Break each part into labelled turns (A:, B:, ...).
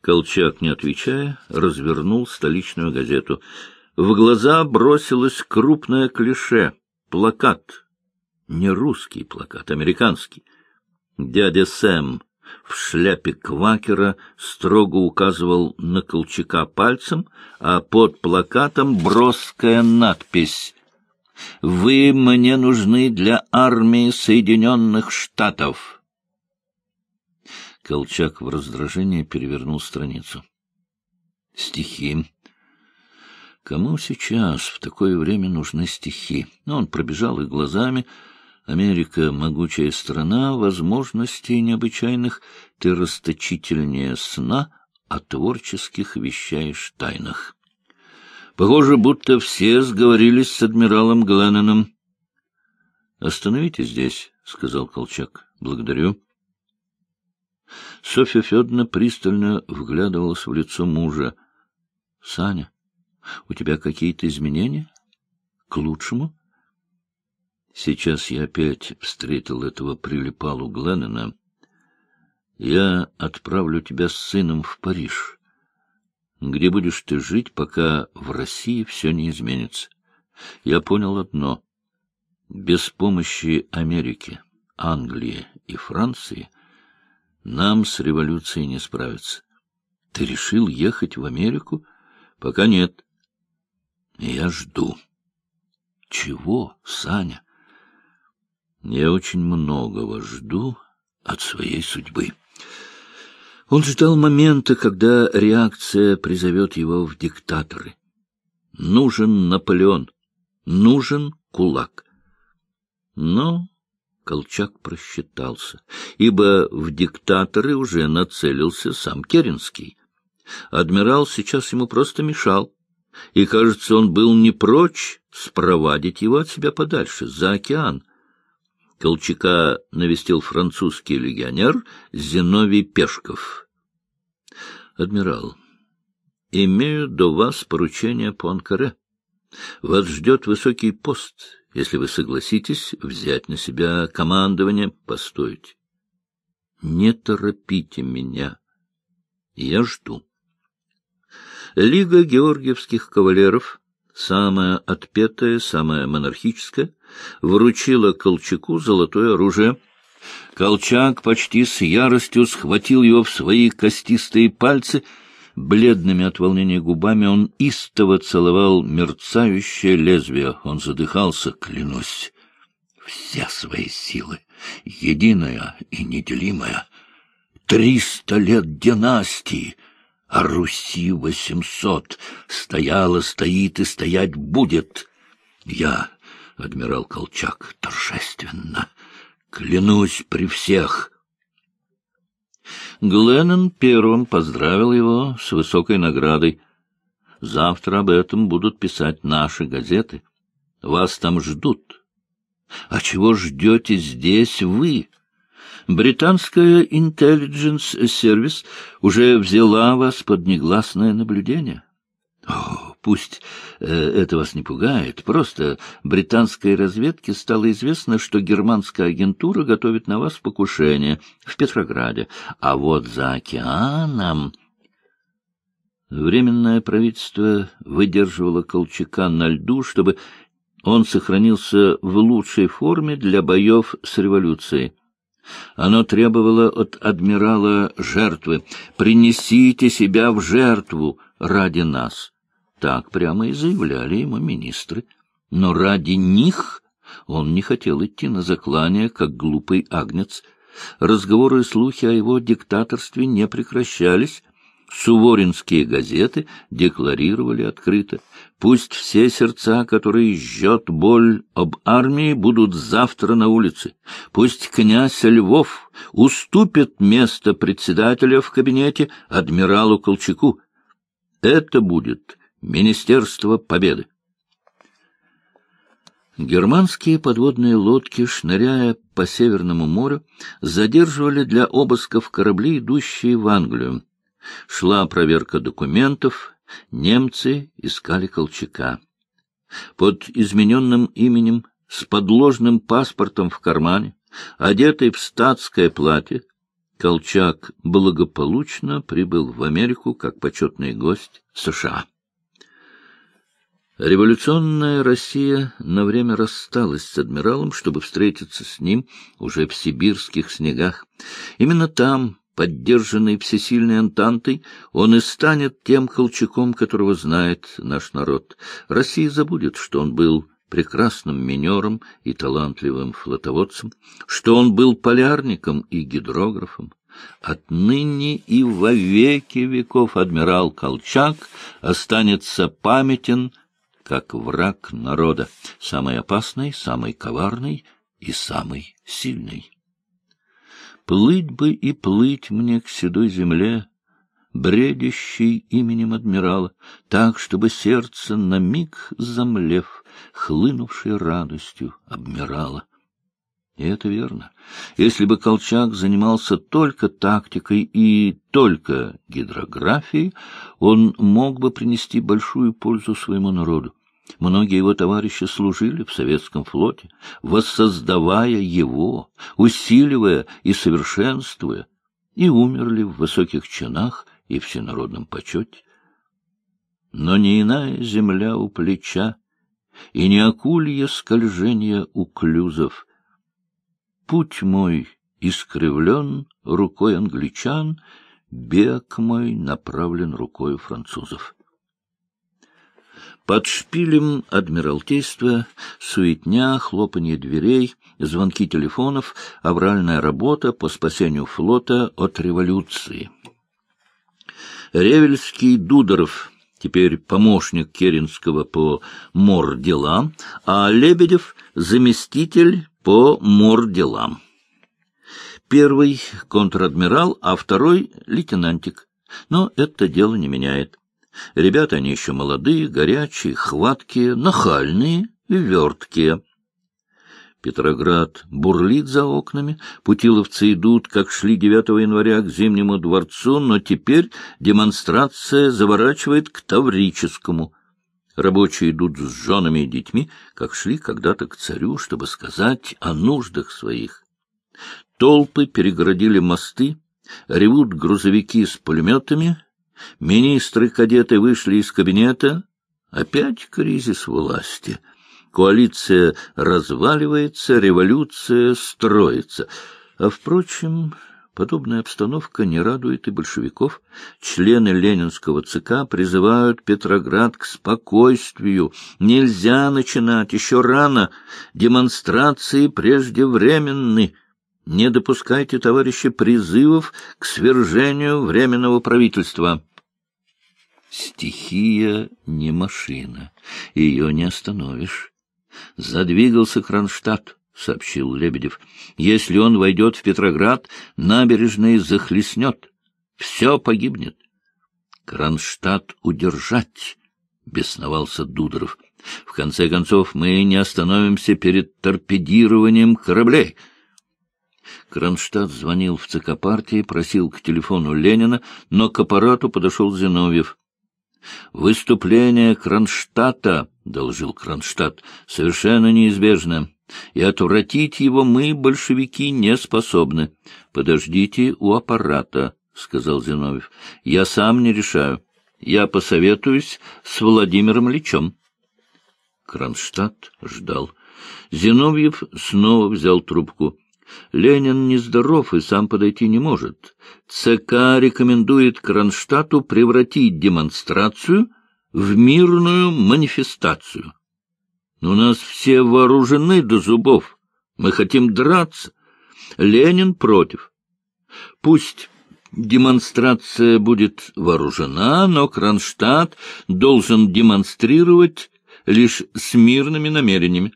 A: Колчак, не отвечая, развернул столичную газету. В глаза бросилось крупное клише — плакат. Не русский плакат, американский. Дядя Сэм в шляпе квакера строго указывал на Колчака пальцем, а под плакатом броская надпись «Вы мне нужны для армии Соединенных Штатов». Колчак в раздражении перевернул страницу. Стихи. Кому сейчас в такое время нужны стихи? Он пробежал их глазами, Америка — могучая страна возможностей необычайных, ты расточительнее сна, о творческих вещаешь тайнах. Похоже, будто все сговорились с адмиралом Гленноном. — Остановитесь здесь, — сказал Колчак. — Благодарю. Софья Федоровна пристально вглядывалась в лицо мужа. — Саня, у тебя какие-то изменения? К лучшему? — Сейчас я опять встретил этого прилипалу Гленнона. Я отправлю тебя с сыном в Париж, где будешь ты жить, пока в России все не изменится. Я понял одно. Без помощи Америки, Англии и Франции нам с революцией не справиться. Ты решил ехать в Америку? Пока нет. Я жду. Чего, Саня? Я очень многого жду от своей судьбы. Он ждал момента, когда реакция призовет его в диктаторы. Нужен Наполеон, нужен кулак. Но Колчак просчитался, ибо в диктаторы уже нацелился сам Керенский. Адмирал сейчас ему просто мешал, и, кажется, он был не прочь спровадить его от себя подальше, за океан, Колчака навестил французский легионер Зиновий Пешков. — Адмирал, имею до вас поручение по Анкаре. Вас ждет высокий пост, если вы согласитесь взять на себя командование, постойте. Не торопите меня. Я жду. Лига георгиевских кавалеров, самая отпетая, самая монархическая, вручила Колчаку золотое оружие. Колчак почти с яростью схватил его в свои костистые пальцы. Бледными от волнения губами он истово целовал мерцающее лезвие. Он задыхался, клянусь, все свои силы, единая и неделимая. Триста лет династии, а Руси восемьсот, стояла, стоит и стоять будет. Я адмирал Колчак торжественно. Клянусь при всех. Гленнон первым поздравил его с высокой наградой. Завтра об этом будут писать наши газеты. Вас там ждут. А чего ждете здесь вы? Британская интеллидженс сервис уже взяла вас под негласное наблюдение. О, Пусть э, это вас не пугает, просто британской разведке стало известно, что германская агентура готовит на вас покушение в Петрограде, а вот за океаном... Временное правительство выдерживало Колчака на льду, чтобы он сохранился в лучшей форме для боев с революцией. Оно требовало от адмирала жертвы «Принесите себя в жертву ради нас». Так прямо и заявляли ему министры. Но ради них он не хотел идти на заклание, как глупый агнец. Разговоры и слухи о его диктаторстве не прекращались. Суворинские газеты декларировали открыто. Пусть все сердца, которые жжет боль об армии, будут завтра на улице. Пусть князь Львов уступит место председателя в кабинете адмиралу Колчаку. Это будет Министерство Победы. Германские подводные лодки, шныряя по Северному морю, задерживали для обысков корабли, идущие в Англию. Шла проверка документов, немцы искали Колчака. Под измененным именем, с подложным паспортом в кармане, одетый в статское платье, Колчак благополучно прибыл в Америку как почетный гость США. Революционная Россия на время рассталась с адмиралом, чтобы встретиться с ним уже в сибирских снегах. Именно там, поддержанный всесильной Антантой, он и станет тем Колчаком, которого знает наш народ. Россия забудет, что он был прекрасным минером и талантливым флотоводцем, что он был полярником и гидрографом. Отныне и во веки веков адмирал Колчак останется памятен как враг народа, самый опасный, самый коварный и самый сильный. Плыть бы и плыть мне к седой земле, бредящей именем адмирала, так, чтобы сердце на миг замлев, хлынувшей радостью, обмирало. И это верно. Если бы Колчак занимался только тактикой и только гидрографией, он мог бы принести большую пользу своему народу. Многие его товарищи служили в советском флоте, воссоздавая его, усиливая и совершенствуя, и умерли в высоких чинах и всенародном почете. Но не иная земля у плеча, и не акулье скольжение у клюзов. Путь мой искривлен рукой англичан, бег мой направлен рукой французов. Под шпилем Адмиралтейства суетня, хлопанье дверей, звонки телефонов, авральная работа по спасению флота от революции. Ревельский Дудоров, теперь помощник Керенского по морделам, а Лебедев — заместитель по морделам. Первый — контр-адмирал, а второй — лейтенантик. Но это дело не меняет. Ребята они еще молодые, горячие, хваткие, нахальные верткие. Петроград бурлит за окнами, путиловцы идут, как шли 9 января к Зимнему дворцу, но теперь демонстрация заворачивает к Таврическому. Рабочие идут с женами и детьми, как шли когда-то к царю, чтобы сказать о нуждах своих. Толпы перегородили мосты, ревут грузовики с пулеметами, министры-кадеты вышли из кабинета. Опять кризис власти — Коалиция разваливается, революция строится. А, впрочем, подобная обстановка не радует и большевиков. Члены Ленинского ЦК призывают Петроград к спокойствию. Нельзя начинать, еще рано. Демонстрации преждевременны. Не допускайте, товарищи, призывов к свержению Временного правительства. Стихия не машина, ее не остановишь. Задвигался Кронштадт, — сообщил Лебедев. Если он войдет в Петроград, набережные захлестнет. Все погибнет. Кронштадт удержать, — бесновался Дудоров. В конце концов, мы не остановимся перед торпедированием кораблей. Кронштадт звонил в ЦК партии, просил к телефону Ленина, но к аппарату подошел Зиновьев. Выступление Кронштадта, — доложил Кронштадт, — совершенно неизбежно, и отвратить его мы, большевики, не способны. Подождите у аппарата, — сказал Зиновьев. — Я сам не решаю. Я посоветуюсь с Владимиром Личом. Кронштадт ждал. Зиновьев снова взял трубку. Ленин нездоров и сам подойти не может. ЦК рекомендует Кронштадту превратить демонстрацию в мирную манифестацию. У нас все вооружены до зубов. Мы хотим драться. Ленин против. Пусть демонстрация будет вооружена, но Кронштадт должен демонстрировать лишь с мирными намерениями.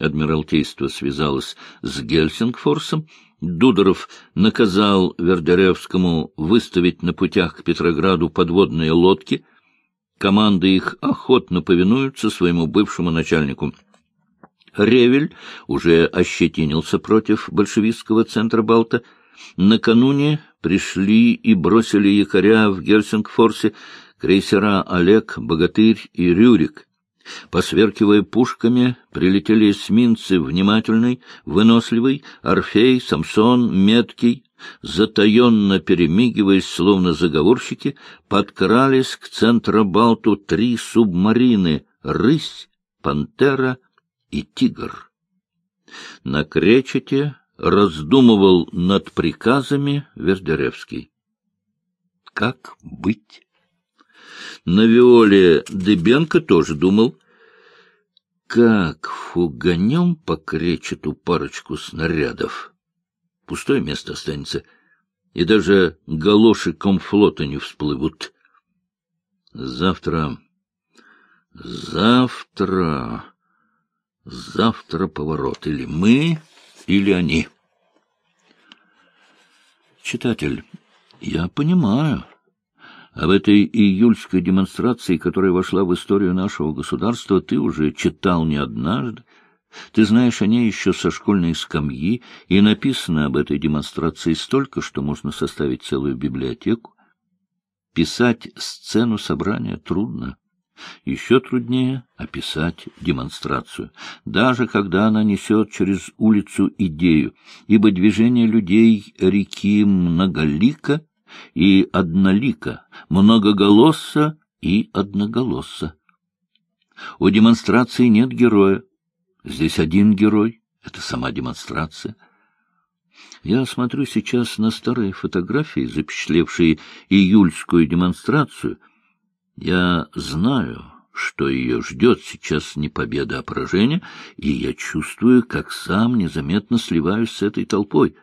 A: Адмиралтейство связалось с Гельсингфорсом. Дудоров наказал Вердеревскому выставить на путях к Петрограду подводные лодки. Команды их охотно повинуются своему бывшему начальнику. Ревель уже ощетинился против большевистского центра Балта. Накануне пришли и бросили якоря в Гельсингфорсе крейсера «Олег», «Богатырь» и «Рюрик». Посверкивая пушками, прилетели эсминцы внимательный, выносливый, Орфей, Самсон, Меткий, затаенно перемигиваясь, словно заговорщики, подкрались к центробалту три субмарины — «Рысь», «Пантера» и «Тигр». На кречете раздумывал над приказами Вердеревский. Как быть? На Виоле Дыбенко тоже думал. Как фуганем по кречету парочку снарядов? Пустое место останется, и даже галоши комфлота не всплывут. Завтра... Завтра... Завтра поворот. Или мы, или они. Читатель, я понимаю. Об этой июльской демонстрации, которая вошла в историю нашего государства, ты уже читал не однажды. Ты знаешь о ней еще со школьной скамьи, и написано об этой демонстрации столько, что можно составить целую библиотеку. Писать сцену собрания трудно. Еще труднее описать демонстрацию, даже когда она несет через улицу идею, ибо движение людей реки многолика и однолика, многоголосса и одноголосса. У демонстрации нет героя. Здесь один герой — это сама демонстрация. Я смотрю сейчас на старые фотографии, запечатлевшие июльскую демонстрацию. Я знаю, что ее ждет сейчас не победа, а поражение, и я чувствую, как сам незаметно сливаюсь с этой толпой.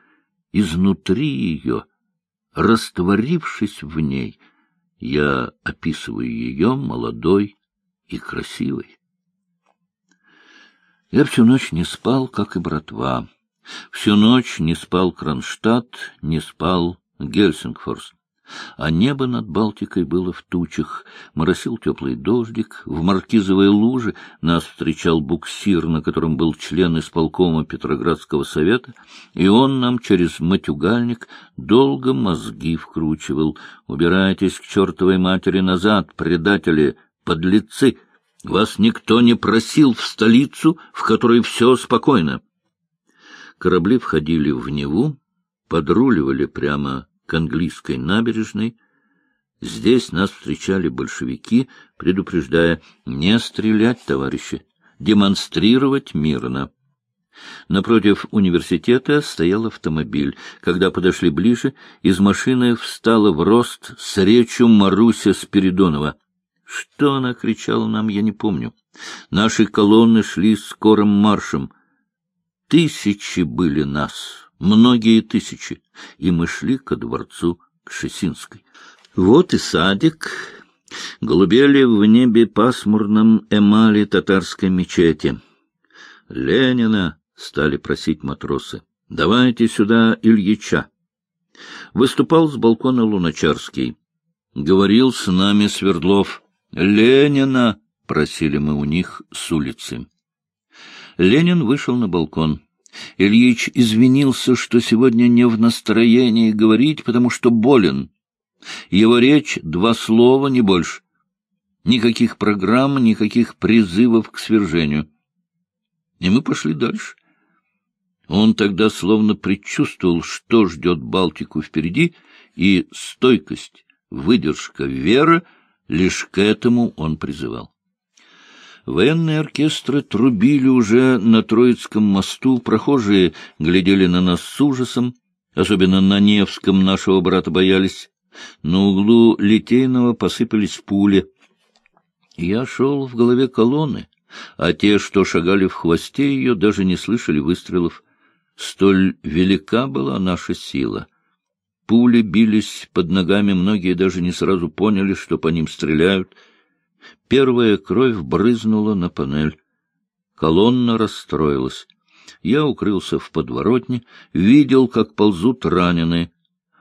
A: Изнутри ее — Растворившись в ней, я описываю ее молодой и красивой. Я всю ночь не спал, как и братва. Всю ночь не спал Кронштадт, не спал Гельсингфорс а небо над Балтикой было в тучах. Моросил теплый дождик, в маркизовой луже нас встречал буксир, на котором был член исполкома Петроградского совета, и он нам через матюгальник долго мозги вкручивал. «Убирайтесь к чертовой матери назад, предатели, подлецы! Вас никто не просил в столицу, в которой все спокойно!» Корабли входили в Неву, подруливали прямо к английской набережной. Здесь нас встречали большевики, предупреждая «не стрелять, товарищи, демонстрировать мирно». Напротив университета стоял автомобиль. Когда подошли ближе, из машины встала в рост с речью Маруся Спиридонова. Что она кричала нам, я не помню. Наши колонны шли скорым маршем. Тысячи были нас, многие тысячи, и мы шли ко дворцу к Шесинской. Вот и садик, голубели в небе пасмурном эмали татарской мечети. Ленина стали просить матросы. «Давайте сюда Ильича». Выступал с балкона Луначарский. Говорил с нами Свердлов. «Ленина!» — просили мы у них с улицы. Ленин вышел на балкон. Ильич извинился, что сегодня не в настроении говорить, потому что болен. Его речь — два слова, не больше. Никаких программ, никаких призывов к свержению. И мы пошли дальше. Он тогда словно предчувствовал, что ждет Балтику впереди, и стойкость, выдержка, вера — лишь к этому он призывал. Военные оркестры трубили уже на Троицком мосту, прохожие глядели на нас с ужасом, особенно на Невском нашего брата боялись. На углу Литейного посыпались пули. Я шел в голове колонны, а те, что шагали в хвосте ее, даже не слышали выстрелов. Столь велика была наша сила. Пули бились под ногами, многие даже не сразу поняли, что по ним стреляют — Первая кровь брызнула на панель. Колонна расстроилась. Я укрылся в подворотне, видел, как ползут раненые.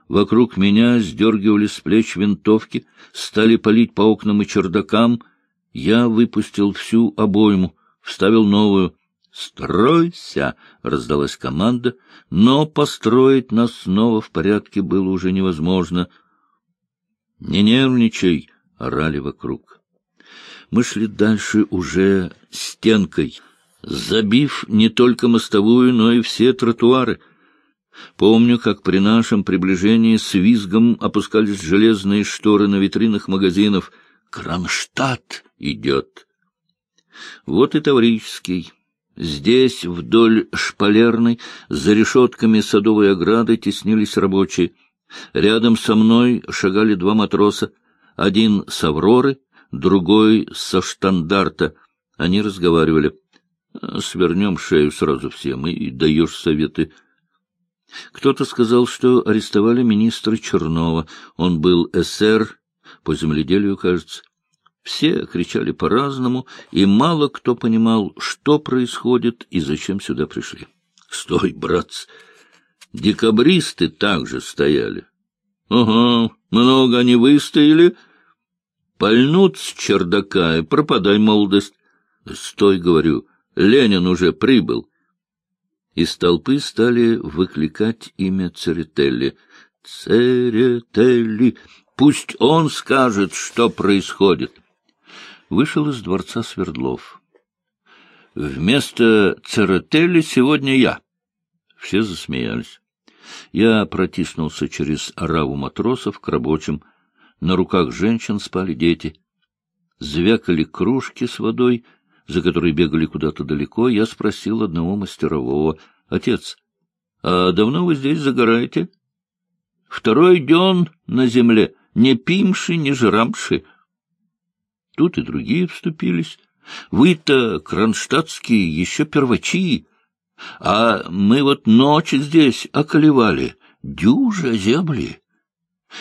A: Вокруг меня сдергивали с плеч винтовки, стали палить по окнам и чердакам. Я выпустил всю обойму, вставил новую. «Стройся!» — раздалась команда, но построить нас снова в порядке было уже невозможно. «Не нервничай!» — орали вокруг. Мы шли дальше уже стенкой, забив не только мостовую, но и все тротуары. Помню, как при нашем приближении с визгом опускались железные шторы на витринах магазинов. Кронштадт идет. Вот и Таврический. Здесь, вдоль шпалерной, за решетками садовой ограды теснились рабочие. Рядом со мной шагали два матроса, один с «Авроры», другой со штандарта. Они разговаривали. «Свернем шею сразу всем и даешь советы». Кто-то сказал, что арестовали министра Чернова. Он был эсер, по земледелию, кажется. Все кричали по-разному, и мало кто понимал, что происходит и зачем сюда пришли. — Стой, братцы! Декабристы также стояли. — Ага, много они выстояли. Пальнут с чердака и пропадай молодость. — Стой, говорю, Ленин уже прибыл. Из толпы стали выкликать имя Церетелли. «Церетелли! Пусть он скажет, что происходит!» Вышел из дворца Свердлов. «Вместо Церетелли сегодня я!» Все засмеялись. Я протиснулся через ораву матросов к рабочим. На руках женщин спали дети. Звякали кружки с водой — за которой бегали куда-то далеко, я спросил одного мастерового. — Отец, а давно вы здесь загораете? — Второй день на земле, не пимши, не жрамши. Тут и другие вступились. Вы-то, кронштадтские, еще первачи, а мы вот ночи здесь околевали, дюжа земли.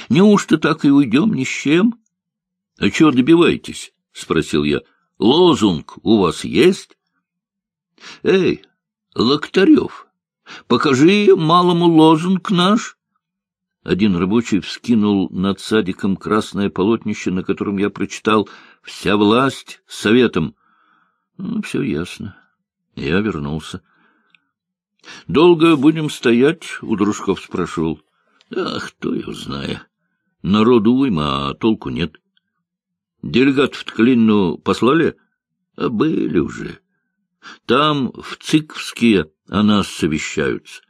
A: Неужто так и уйдем ни с чем? — А чего добиваетесь? — спросил я. — Лозунг у вас есть? Эй, Локтарев, покажи малому лозунг наш. Один рабочий вскинул над садиком красное полотнище, на котором я прочитал «Вся власть советом». Ну, все ясно. Я вернулся. — Долго будем стоять? — у дружков спрашивал. — Ах, кто его знает. Народу уйма, а толку нет. Делегат в Тклинну послали? А были уже. Там, в Циквске, о нас совещаются.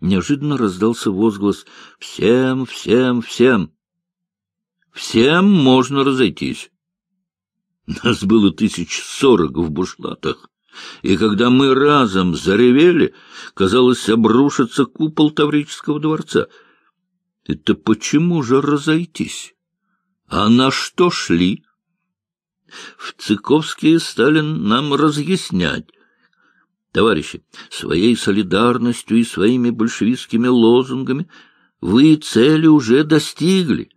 A: Неожиданно раздался возглас «Всем, всем, всем!» «Всем можно разойтись!» Нас было тысяч сорок в бушлатах, и когда мы разом заревели, казалось, обрушится купол Таврического дворца. Это почему же разойтись? А на что шли? В Цыковске Сталин нам разъяснять. Товарищи, своей солидарностью и своими большевистскими лозунгами вы цели уже достигли.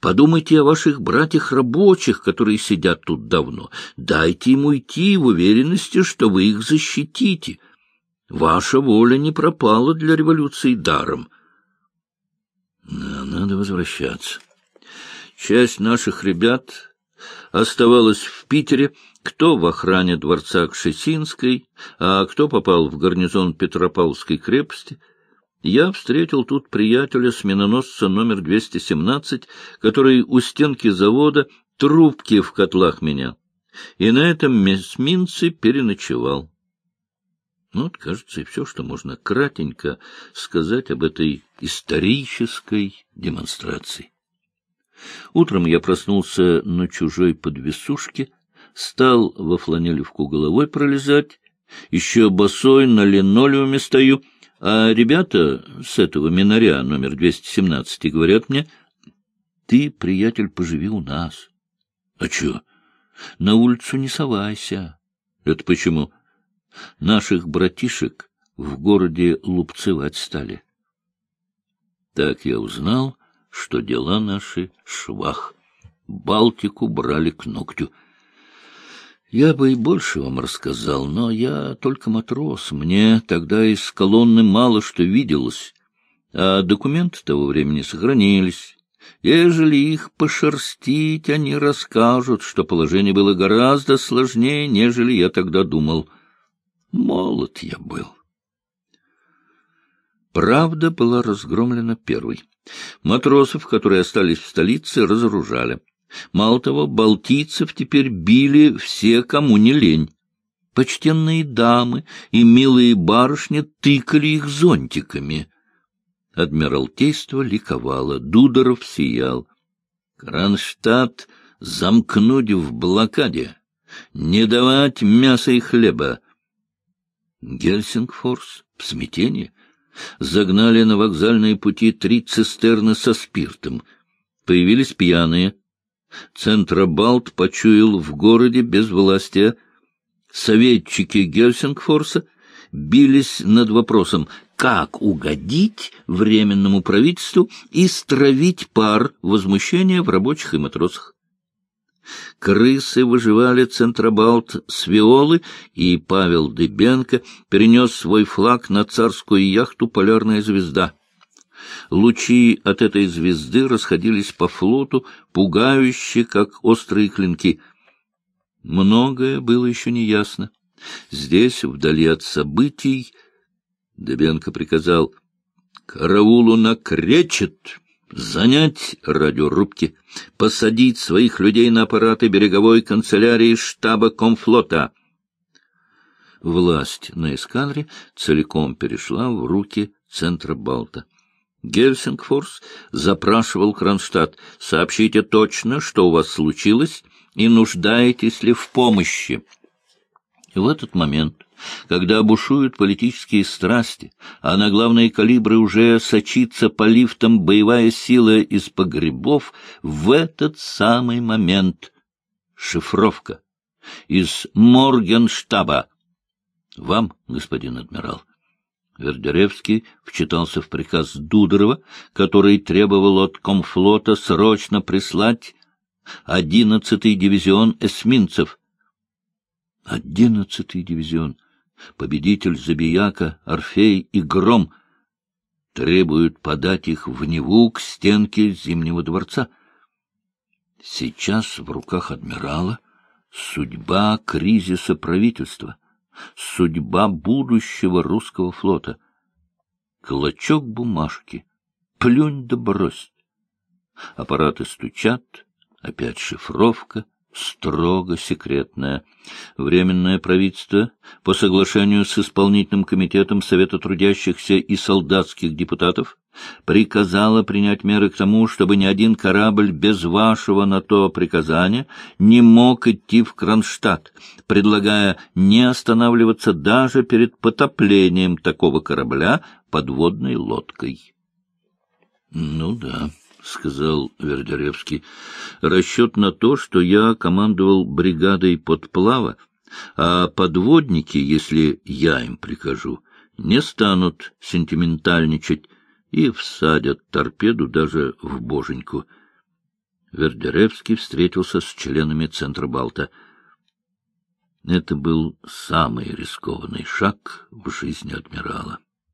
A: Подумайте о ваших братьях-рабочих, которые сидят тут давно. Дайте им уйти в уверенности, что вы их защитите. Ваша воля не пропала для революции даром. Надо возвращаться. Часть наших ребят оставалась в Питере, кто в охране дворца Кшесинской, а кто попал в гарнизон Петропавловской крепости. Я встретил тут приятеля сменоносца номер 217, который у стенки завода трубки в котлах меня, и на этом эсминце переночевал. Ну, вот, кажется, и все, что можно кратенько сказать об этой исторической демонстрации. Утром я проснулся на чужой подвесушке, стал во фланелевку головой пролезать, еще босой на линолеуме стою, а ребята с этого минаря номер 217 говорят мне, ты, приятель, поживи у нас. А чё? На улицу не совайся. Это почему? Наших братишек в городе лупцевать стали. Так я узнал, что дела наши швах. Балтику брали к ногтю. Я бы и больше вам рассказал, но я только матрос. Мне тогда из колонны мало что виделось, а документы того времени сохранились. Ежели их пошерстить, они расскажут, что положение было гораздо сложнее, нежели я тогда думал. Молод я был. Правда была разгромлена первой. Матросов, которые остались в столице, разоружали. Мало того, балтийцев теперь били все, кому не лень. Почтенные дамы и милые барышни тыкали их зонтиками — Адмиралтейство ликовало, Дудоров сиял. Кронштадт замкнуть в блокаде, не давать мяса и хлеба. Гельсингфорс в смятении загнали на вокзальные пути три цистерны со спиртом. Появились пьяные. Центробалт почуял в городе без власти. Советчики Гельсингфорса бились над вопросом, как угодить Временному правительству и стравить пар возмущения в рабочих и матросах. Крысы выживали Центробалт с Виолы, и Павел Дыбенко перенес свой флаг на царскую яхту «Полярная звезда». Лучи от этой звезды расходились по флоту, пугающие, как острые клинки. Многое было еще неясно. Здесь, вдали от событий, Дыбенко приказал «Караулу накречет!» Занять радиорубки, посадить своих людей на аппараты береговой канцелярии штаба комфлота. Власть на эскадре целиком перешла в руки центра Балта. Гельсингфорс запрашивал Кронштадт, сообщите точно, что у вас случилось, и нуждаетесь ли в помощи. В этот момент когда бушуют политические страсти, а на главные калибры уже сочится по лифтам боевая сила из погребов, в этот самый момент шифровка из Моргенштаба. Вам, господин адмирал. Вердеревский вчитался в приказ Дудорова, который требовал от комфлота срочно прислать одиннадцатый дивизион эсминцев. Одиннадцатый дивизион победитель Забияка, Орфей и Гром требуют подать их в Неву к стенке Зимнего дворца. Сейчас в руках адмирала судьба кризиса правительства, судьба будущего русского флота. Клочок бумажки, плюнь да брось. Аппараты стучат, опять шифровка — строго секретная. Временное правительство по соглашению с исполнительным комитетом Совета трудящихся и солдатских депутатов приказало принять меры к тому, чтобы ни один корабль без вашего на то приказания не мог идти в Кронштадт, предлагая не останавливаться даже перед потоплением такого корабля подводной лодкой. Ну да. — сказал Вердеревский, — расчет на то, что я командовал бригадой подплава, а подводники, если я им прикажу, не станут сентиментальничать и всадят торпеду даже в боженьку. Вердеревский встретился с членами Центробалта. Это был самый рискованный шаг в жизни адмирала.